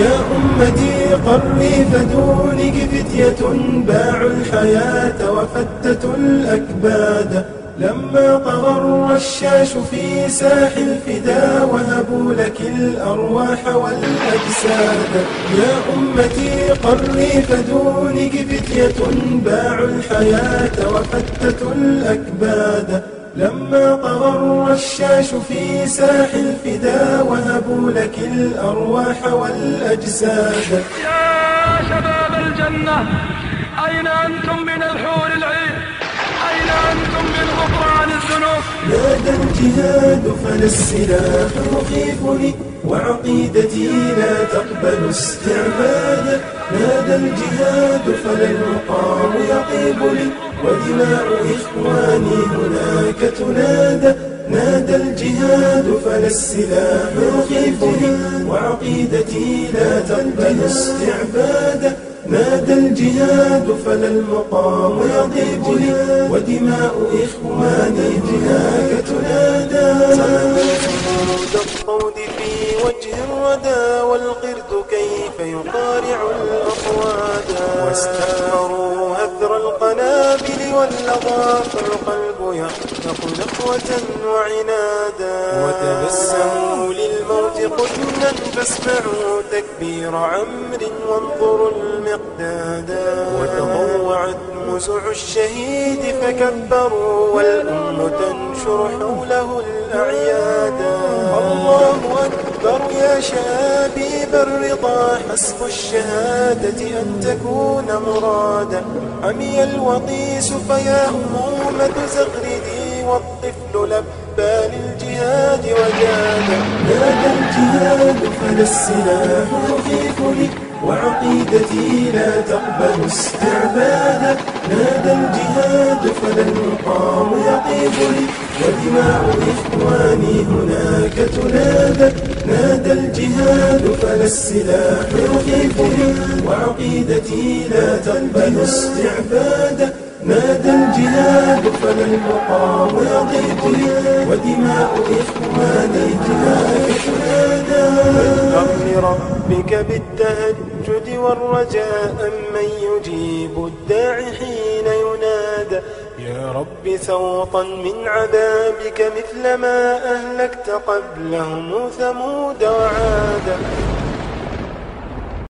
يا أمتي قري فدونك فتية باعوا الحياة وفتتوا الأكباد. لما طغى الرشاش في ساح الفدا وهبوا لك الأرواح والأجساد. يا أمتي قري فدونك فتية باعوا الحياة وفتتوا الأكباد. لما طغى الرشاش في ساح الفدا وهبوا لك الأرواح والأجساد. يا شباب الجنة أين أنتم من الحور العين؟ أين أنتم من غفران الذنوب؟ نادى الجهاد فلا السلاح يخيفني وعقيدتي لا تقبل استعبادا نادى الجهاد فلا المقام يطيبني ودماء إخواني هناك تنادى نادى الجهاد فلا السلاح يخيفني وعقيدتي لا تقبل استعبادا نادى الجهاد فلا المقام يضيق لي ودماء إخواني هناك تنادى. الطود في وجه الردى والقرد كيف يقارع الأصوات هذر القنابل واللظى فالقلب يخلق نخوة وعنادا. وتبسموا للموت قدنا فاسمعوا تكبير عمر وانظروا المقدادا وتضوعت مسع الشهيد فكبروا والأم تنشر حوله الأعيادا شابيب الرضا حسب الشهادة أن تكون مرادا. عمي الوطيس فيا أمومة زغردي والطفل لبى للجهاد وجادا نادى الجهاد فلا السلاح يخيفني وعقيدتي لا تقبل استعبادا نادى الجهاد فلا المقام يطيبني ودماء إخواني هناك تنادى. نادى الجهاد فلا السلاح يخيفني وعقيدتي لا تقبل استعبادا نادى الجهاد فلا المقام يضيقني ودماء إخواني هناك تنادى. ربك بالتهجد والرجاء من يجيب الداعي حين يا رب سوطا من عذابك مثل ما أهلكت قبلهم ثمود وعادا.